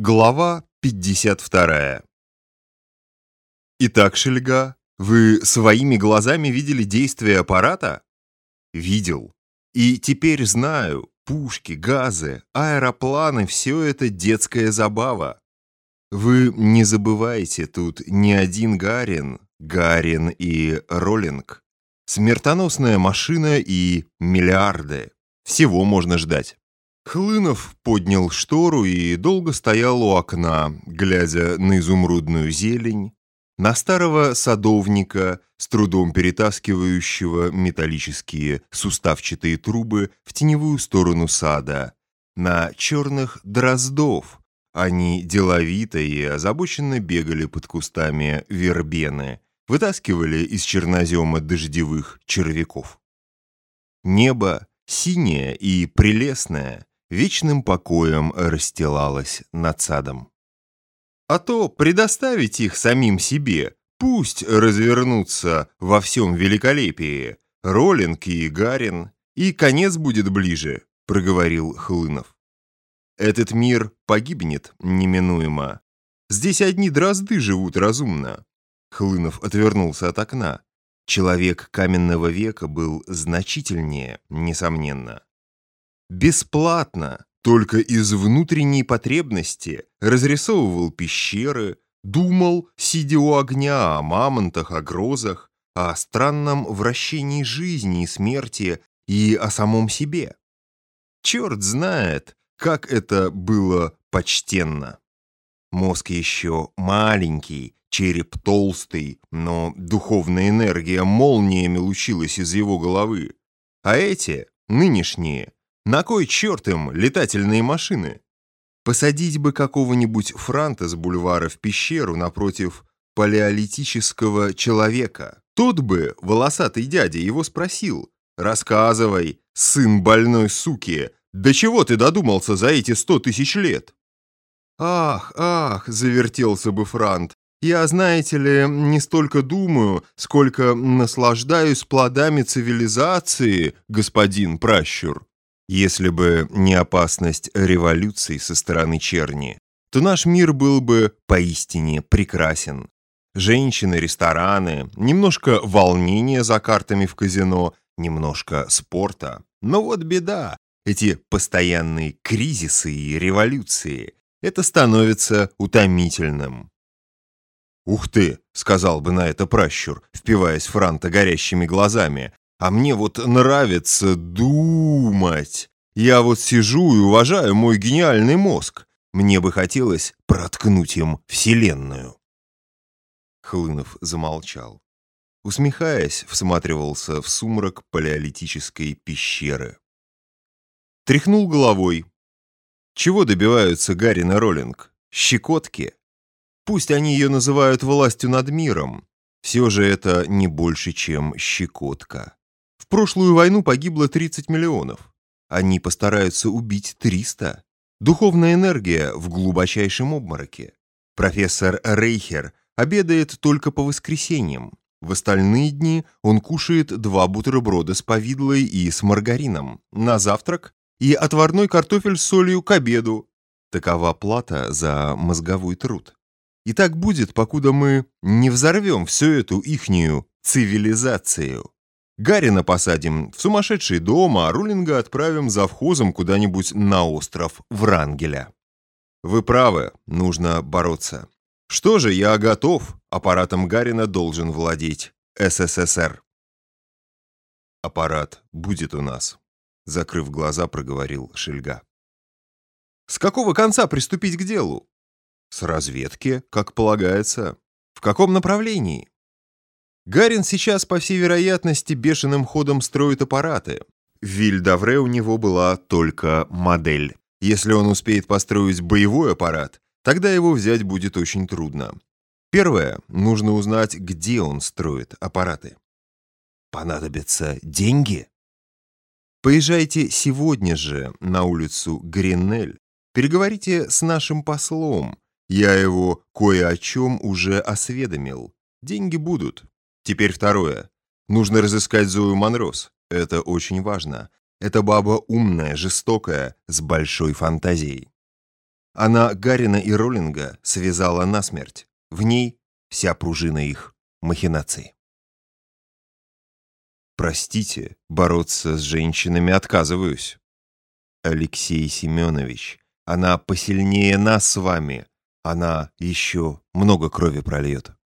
Глава 52 Итак, Шельга, вы своими глазами видели действие аппарата? Видел. И теперь знаю, пушки, газы, аэропланы – все это детская забава. Вы не забывайте, тут не один Гарин, Гарин и Роллинг. Смертоносная машина и миллиарды. Всего можно ждать. Хлынов поднял штору и долго стоял у окна, глядя на изумрудную зелень, на старого садовника, с трудом перетаскивающего металлические суставчатые трубы в теневую сторону сада, на черных дроздов. Они деловито и озабоченно бегали под кустами вербены, вытаскивали из чернозема дождевых червяков. Небо синее и прелестное, вечным покоем расстилалась над садом. А то предоставить их самим себе, пусть развернутся во всем великолепии, Роллинг и Гарин, и конец будет ближе, проговорил Хлынов. Этот мир погибнет неминуемо. Здесь одни дрозды живут разумно. Хлынов отвернулся от окна. Человек каменного века был значительнее, несомненно бесплатно, только из внутренней потребности, разрисовывал пещеры, думал, сидя у огня, о мамонтах, о грозах, о странном вращении жизни и смерти и о самом себе. Черт знает, как это было почтенно. Мозг еще маленький, череп толстый, но духовная энергия молниями лучилась из его головы. А эти, нынешние, на кой черт им летательные машины? Посадить бы какого-нибудь франта с бульвара в пещеру напротив палеолитического человека. Тот бы, волосатый дядя, его спросил. «Рассказывай, сын больной суки, до чего ты додумался за эти сто тысяч лет?» «Ах, ах!» — завертелся бы Франт. «Я, знаете ли, не столько думаю, сколько наслаждаюсь плодами цивилизации, господин пращур. Если бы не опасность революции со стороны черни, то наш мир был бы поистине прекрасен. Женщины, рестораны, немножко волнения за картами в казино, немножко спорта. Но вот беда, эти постоянные кризисы и революции, это становится утомительным. «Ух ты!» — сказал бы на это пращур, впиваясь Франта горящими глазами, а мне вот нравится думать. Я вот сижу и уважаю мой гениальный мозг. Мне бы хотелось проткнуть им вселенную. Хлынов замолчал. Усмехаясь, всматривался в сумрак палеолитической пещеры. Тряхнул головой. Чего добиваются Гарин и Роллинг? Щекотки? Пусть они ее называют властью над миром. Все же это не больше, чем щекотка. В прошлую войну погибло 30 миллионов. Они постараются убить 300. Духовная энергия в глубочайшем обмороке. Профессор Рейхер обедает только по воскресеньям. В остальные дни он кушает два бутерброда с повидлой и с маргарином. На завтрак и отварной картофель с солью к обеду. Такова плата за мозговой труд. И так будет, покуда мы не взорвем всю эту ихнюю цивилизацию. Гарина посадим в сумасшедший дом, а Рулинга отправим за вхозом куда-нибудь на остров Врангеля. Вы правы, нужно бороться. Что же, я готов. Аппаратом Гарина должен владеть СССР. Аппарат будет у нас, закрыв глаза, проговорил Шельга. С какого конца приступить к делу? С разведки, как полагается. В каком направлении? Гарин сейчас, по всей вероятности, бешеным ходом строит аппараты. В Вильдавре у него была только модель. Если он успеет построить боевой аппарат, тогда его взять будет очень трудно. Первое, нужно узнать, где он строит аппараты. Понадобятся деньги? Поезжайте сегодня же на улицу Гринель. Переговорите с нашим послом. Я его кое о чем уже осведомил. Деньги будут. Теперь второе. Нужно разыскать Зою Монрос. Это очень важно. Это баба умная, жестокая, с большой фантазией. Она Гарина и Роллинга связала насмерть. В ней вся пружина их махинаций. Простите, бороться с женщинами отказываюсь. Алексей Семенович, она посильнее нас с вами. Она еще много крови прольет.